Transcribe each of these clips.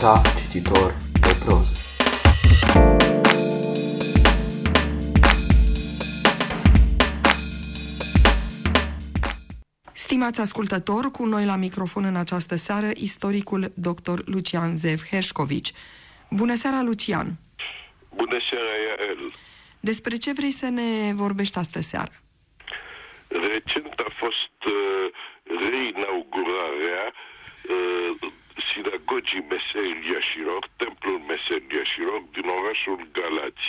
frecvența cititor de proză. Stimați ascultători, cu noi la microfon în această seară, istoricul dr. Lucian Zev Herșcovici. Bună seara, Lucian! Bună seara, Iael! Despre ce vrei să ne vorbești astă seară? Recent a fost uh, reinaugurarea uh, sinagogii meseriașilor, templul meseriașilor din orașul Galați.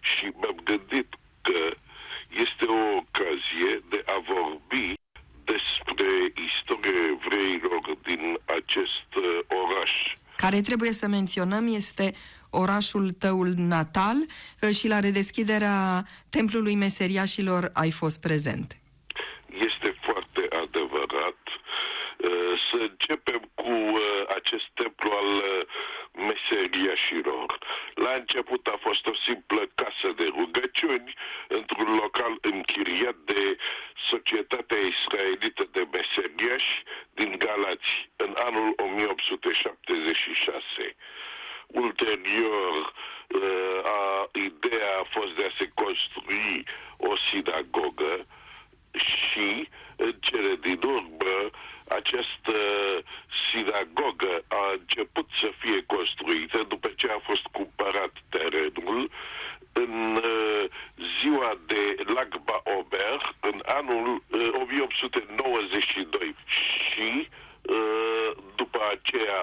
Și m-am gândit că este o ocazie de a vorbi despre istoria evreilor din acest uh, oraș. Care trebuie să menționăm este orașul tău natal uh, și la redeschiderea templului meseriașilor ai fost prezent. Este foarte adevărat. Uh, Să începem cu uh, acest templu al uh, meseriașilor. La început a fost o simplă casă de rugăciuni într-un local închiriat de Societatea Israelită de Meseriași din Galați în anul 1876. Ulterior, uh, a, ideea a fost de a se construi o sinagogă și, în cele din urmă, această sinagogă a început să fie construită după ce a fost cumpărat terenul în uh, ziua de Lagba Omer, în anul uh, 1892 și uh, după aceea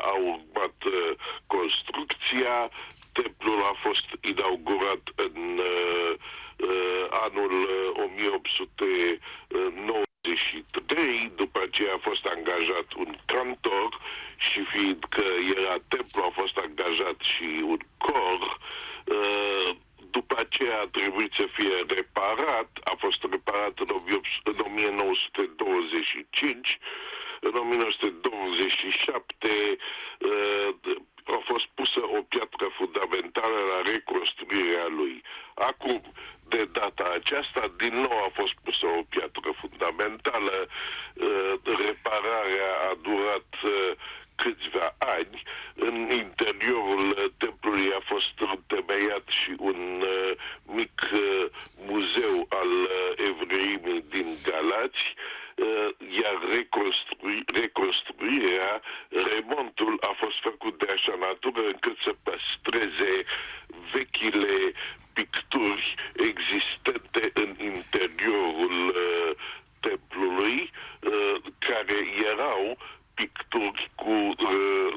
a urmat uh, construcția, templul a fost inaugurat în uh, uh, anul uh, 1893, după aceea a fost angajat un cantor și fiindcă era templu a fost angajat și un cor, uh, după aceea a trebuit să fie reparat, a fost reparat în 18- în 1925, în 1927 uh, a fost pusă o piatră fundamentală la reconstruirea lui. Acum, de data aceasta, din nou a fost pusă o piatră fundamentală, uh, repararea a durat uh, câțiva ani. În interiorul uh, templului a fost întemeiat și un uh, mic uh, muzeu al uh, evreimii din Galați, uh, iar reconstrui, reconstruirea, remontul a fost făcut de așa natură încât să păstreze vechile picturi existente în interiorul uh, templului, uh, care erau picturi cu uh,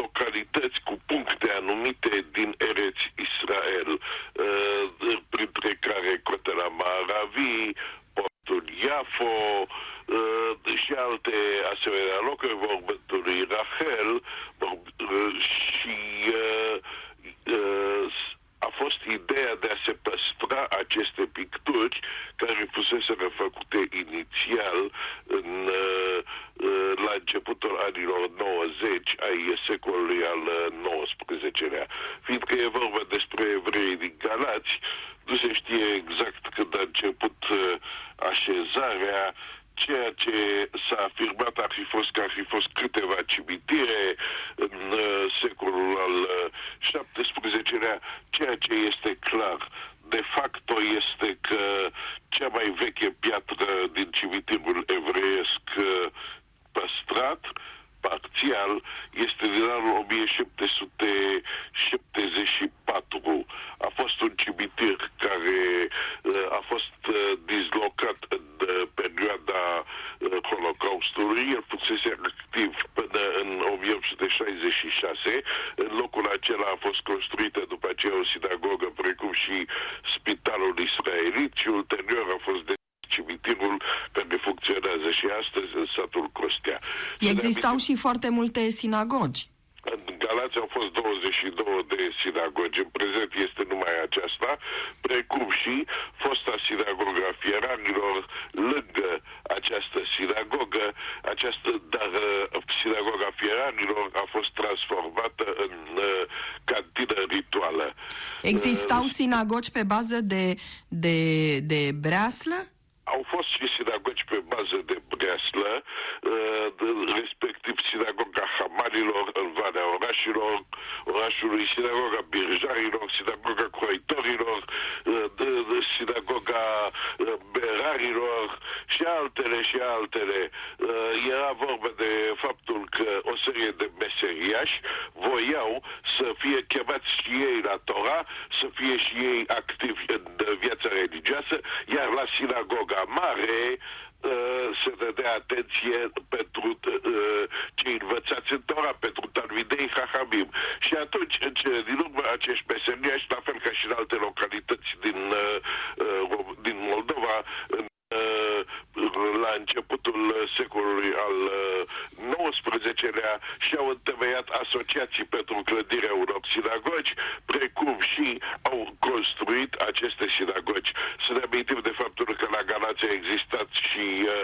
localități cu puncte anumite din Ereț Israel, uh, printre care Cotela Maravi, portul Iafo uh, și alte asemenea locuri, vorbătului Rachel vorb- uh, și uh, uh, a fost ideea de a se păstra aceste picturi care fusese făcute inițial în, uh, uh, la începutul anilor 90 ai secolului al XIX-lea. Fiindcă e vorba despre evrei din Galați, nu se știe exact când a început uh, așezarea, ceea ce s-a afirmat ar fi fost că ar fi fost câteva cimitire în uh, secolul al uh, XVII-lea, ceea ce este clar. De facto este că cea mai veche piatră din cimitirul evreiesc uh, păstrat, parțial, este din anul 1774. A fost un cimitir care uh, a fost uh, dislocat în uh, perioada uh, Holocaustului. El fusese activ până în 1866. În locul acela a fost construită după aceea o sinagogă, precum și spitalul israelit și ulterior a fost de cimitirul care funcționează și astăzi în satul Costea. Existau și foarte multe sinagogi. În Galați au fost 22 de sinagogi, în prezent este numai aceasta, precum și fosta sinagoga fieranilor lângă această sinagogă, această, dar uh, sinagoga fieranilor a fost transformată în uh, cantină rituală. Existau sinagogi pe bază de, de, de breaslă? Au au fost și sinagogi pe bază de breaslă, uh, de- respectiv sinagoga Hamarilor în Valea Orașilor, orașului, sinagoga Birjarilor, sinagoga Croitorilor, uh, de, de sinagoga uh, Berarilor și altele și altele. Uh, Era vorba de faptul că o serie de meseriași voiau să fie chemați și ei la Torah, să fie și ei activi în uh, viața religioasă, iar la sinagoga mare uh, se dădea atenție pentru uh, cei învățați în Torah, pentru Talmidei Hahamim. Și atunci, în cele din urmă, acești meseriași, la fel ca și în alte localități din, uh, uh, Rom- din Moldova, în uh, la începutul secolului al uh, XIX-lea și-au întemeiat asociații pentru clădirea unor sinagogi, precum și au construit aceste sinagogi. Să ne amintim de faptul că la Galația a existat și uh,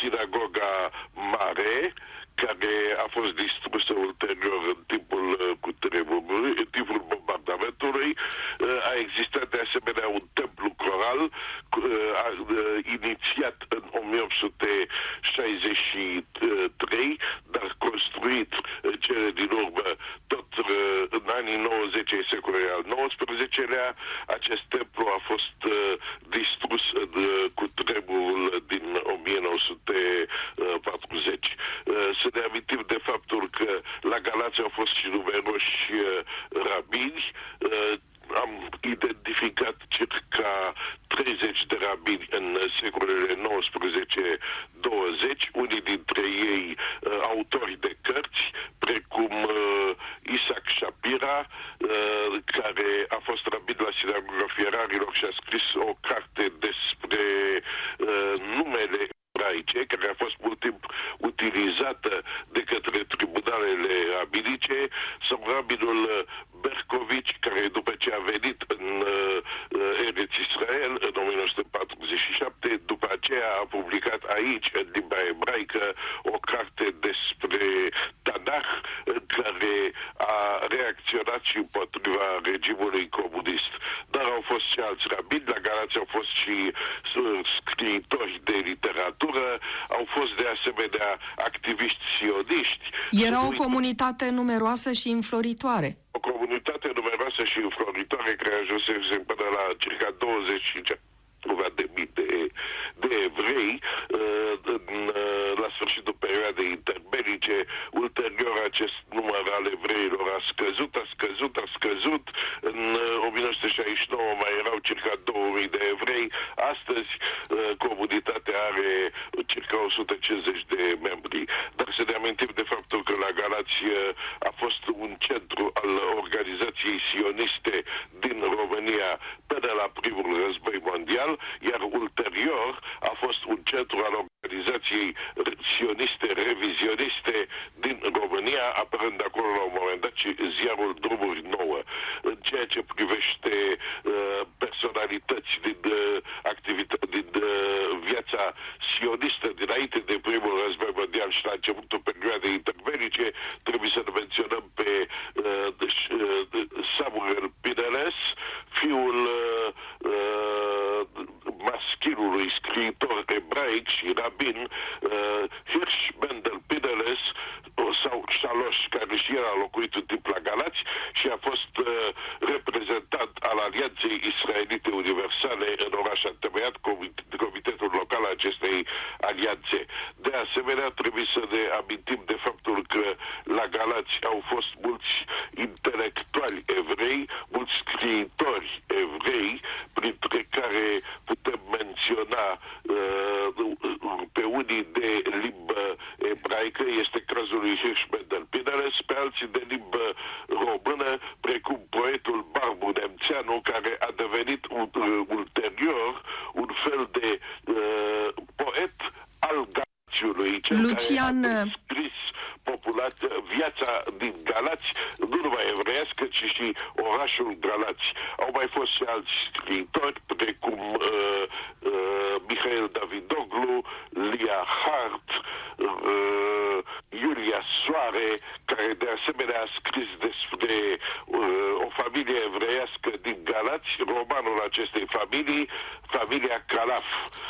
sinagoga mare, care a fost distrusă ulterior în timpul uh, cutremurului, în timpul bombardamentului. Uh, A existat de asemenea un templu coral cu- uh, a- uh, inițiat în 1863, dar construit în cele din urmă tot uh, în anii 90 ai secolului al XIX-lea. Acest templu a fost uh, distrus în uh, cutremurul din 1940. Uh, Să ne amintim de faptul că la Galați au fost și numeroși uh, rabini. Uh, Am identificat circa 30 de rabini în secolele 19-20, unii dintre ei uh, autori de cărți, precum uh, Isaac Shapira, uh, care a fost rabin la sinagoga Fierarilor și a scris o carte despre uh, numele ebraice, care a fost mult timp utilizată de către tribunalele rabinice, sau rabinul uh, Berkovici, care după ce a venit în uh, uh, Eretz Israel în 1947, după aceea a publicat aici, în limba ebraică, o carte despre Tanakh, în care a reacționat și împotriva regimului comunist. Dar au fost și alți rabini, la Galați au fost și uh, scriitori de literatură, au fost de asemenea activiști sioniști. Era o Să nu comunitate numeroasă și înfloritoare. o comunitate numeroasă și înfloritoare care ajunsese până la circa 25 de mii de, de evrei uh, în, uh, la sfârșitul perioadei interbelice. Ulterior acest număr al evreilor a scăzut, a scăzut, a scăzut. În uh, 1969 mai erau circa 2000 de evrei. Astăzi uh, comunitatea are circa 150 de membri. Dar să ne amintim de faptul că la Galați uh, a fost un centru al organizației sioniste din România până la primul război mondial, iar ulterior a fost un centru al organizației sioniste revizioniste din România, apărând acolo la un moment dat și ziarul Drumuri Nouă. În ceea ce privește uh, personalități din, uh, activită- din uh, viața sionistă dinainte de primul război mondial și la începutul perioadei interbelice, trebuie să menționăm pe uh, deci, uh, Samuel Pineles, fiul uh, uh, maschinului scriitor ebraic și rabin uh, Hirsch Mendel Pineles sau Shalosh, care și el a locuit un timp la Galați și a fost uh, reprezentant al Alianței Israelite Universale în oraș întemeiat comit- comitetul local al acestei alianțe. De asemenea, trebuie să ne amintim de faptul că la Galați au fost mulți intelectuali evrei, mulți scriitori evrei, printre care putem menționa uh, pe unii de limbă ebraică, este cazul lui Hirschmendel Pineles, pe alții de limbă română, precum poetul Barbu Nemțeanu, care a devenit uh, ulterior un fel de uh, poet al Galațiului, cel Lucian, care a scris populația, viața din Galați, nu numai evreiască, ci și orașul Galați. Au mai fost și alți scriitori, precum uh, uh, Mihail Davidoglu, Lia Hart, uh, Iulia Soare, care de asemenea a scris despre uh, o familie evreiască din Galați, romanul acestei familii, familia Calaf.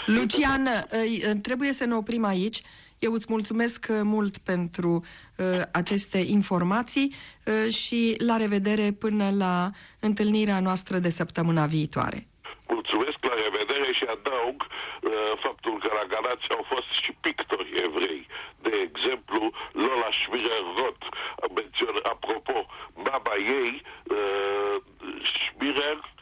Lucian, uh, trebuie să ne oprim aici. Eu îți mulțumesc uh, mult pentru uh, aceste informații uh, și la revedere până la întâlnirea noastră de săptămâna viitoare. Mulțumesc, la revedere și adaug uh, faptul că la Galați au fost și pictori evrei. De exemplu, Lola Schmirer-Roth, mențion, apropo, mama ei, uh, Schmirer,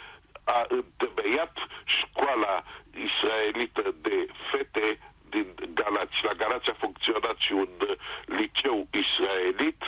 a întemeiat școala israelită de fete din Galați. La Galați a funcționat și un uh, liceu israelit